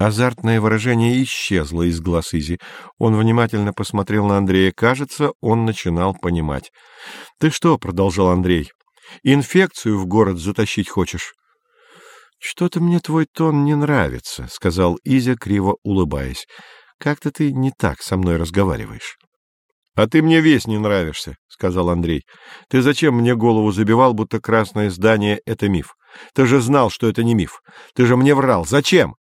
Азартное выражение исчезло из глаз Изи. Он внимательно посмотрел на Андрея. Кажется, он начинал понимать. — Ты что, — продолжал Андрей, — инфекцию в город затащить хочешь? — Что-то мне твой тон не нравится, — сказал Изя, криво улыбаясь. — Как-то ты не так со мной разговариваешь. — А ты мне весь не нравишься, — сказал Андрей. — Ты зачем мне голову забивал, будто красное здание — это миф? Ты же знал, что это не миф. Ты же мне врал. Зачем? —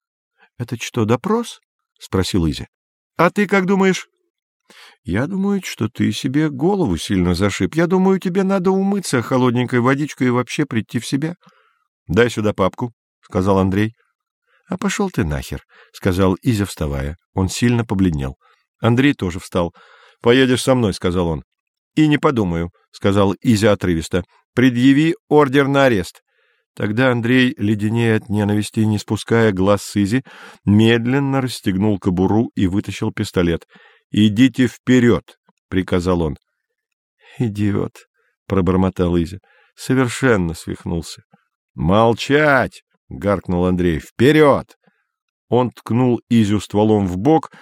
Это что, допрос? — спросил Изя. — А ты как думаешь? — Я думаю, что ты себе голову сильно зашиб. Я думаю, тебе надо умыться холодненькой водичкой и вообще прийти в себя. — Дай сюда папку, — сказал Андрей. — А пошел ты нахер, — сказал Изя, вставая. Он сильно побледнел. Андрей тоже встал. — Поедешь со мной, — сказал он. — И не подумаю, — сказал Изя отрывисто. — Предъяви ордер на арест. Тогда Андрей, леденее от ненависти и не спуская глаз с Изи, медленно расстегнул кобуру и вытащил пистолет. — Идите вперед! — приказал он. — Идиот! — пробормотал Изя. Совершенно свихнулся. — Молчать! — гаркнул Андрей. — Вперед! Он ткнул Изю стволом в бок,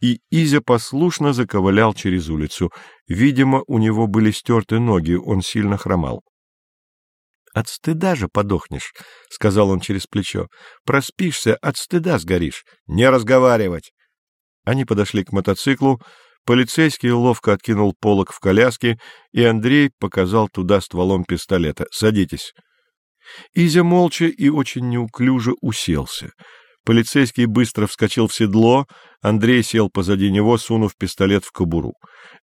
и Изя послушно заковылял через улицу. Видимо, у него были стерты ноги, он сильно хромал. — От стыда же подохнешь, — сказал он через плечо. — Проспишься, от стыда сгоришь. Не разговаривать! Они подошли к мотоциклу, полицейский ловко откинул полок в коляске, и Андрей показал туда стволом пистолета. — Садитесь. Изя молча и очень неуклюже уселся. Полицейский быстро вскочил в седло, Андрей сел позади него, сунув пистолет в кобуру.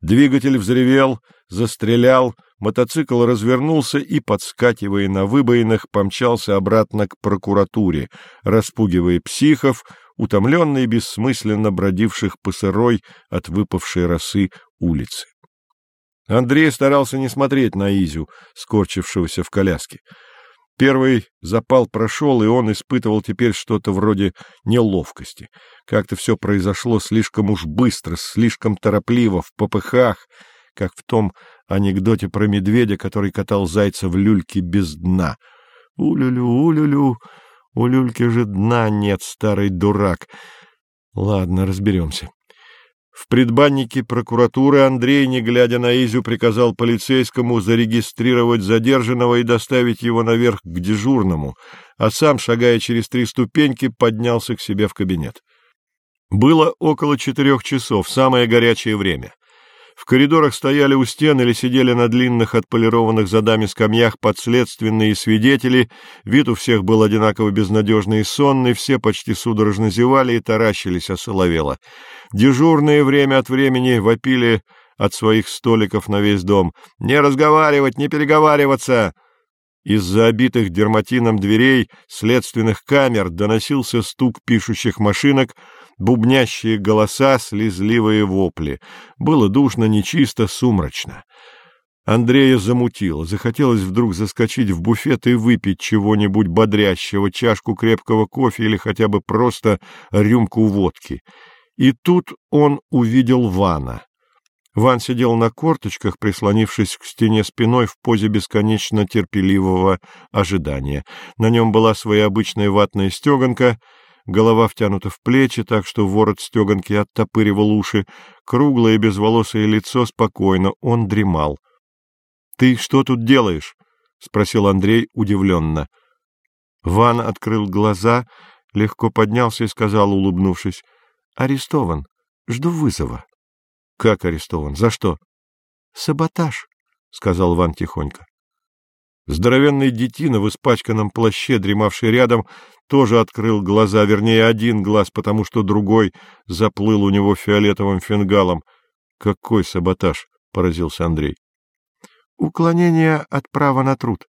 Двигатель взревел, застрелял, мотоцикл развернулся и, подскакивая на выбоинах, помчался обратно к прокуратуре, распугивая психов, утомленно и бессмысленно бродивших по сырой от выпавшей росы улицы. Андрей старался не смотреть на Изю, скорчившегося в коляске. Первый запал прошел, и он испытывал теперь что-то вроде неловкости. Как-то все произошло слишком уж быстро, слишком торопливо, в попыхах, как в том анекдоте про медведя, который катал зайца в люльке без дна. «У-лю-лю, у-лю-лю, у люльки же дна нет, старый дурак». Ладно, разберемся. В предбаннике прокуратуры Андрей, не глядя на Изю, приказал полицейскому зарегистрировать задержанного и доставить его наверх к дежурному, а сам, шагая через три ступеньки, поднялся к себе в кабинет. Было около четырех часов, самое горячее время. В коридорах стояли у стен или сидели на длинных отполированных задами скамьях подследственные свидетели, вид у всех был одинаково безнадежный и сонный, все почти судорожно зевали и таращились осоловело. Дежурные время от времени вопили от своих столиков на весь дом. «Не разговаривать, не переговариваться!» Из-за обитых дерматином дверей следственных камер доносился стук пишущих машинок — бубнящие голоса, слезливые вопли. Было душно, нечисто, сумрачно. Андрея замутило, захотелось вдруг заскочить в буфет и выпить чего-нибудь бодрящего, чашку крепкого кофе или хотя бы просто рюмку водки. И тут он увидел Вана. Ван сидел на корточках, прислонившись к стене спиной в позе бесконечно терпеливого ожидания. На нем была своя обычная ватная стеганка — голова втянута в плечи, так что ворот стеганки оттопыривал уши, круглое безволосое лицо спокойно, он дремал. — Ты что тут делаешь? — спросил Андрей удивленно. Ван открыл глаза, легко поднялся и сказал, улыбнувшись, — Арестован. Жду вызова. — Как арестован? За что? — Саботаж, — сказал Ван тихонько. Здоровенный детина в испачканном плаще, дремавший рядом, тоже открыл глаза, вернее, один глаз, потому что другой заплыл у него фиолетовым фингалом. — Какой саботаж? — поразился Андрей. — Уклонение от права на труд,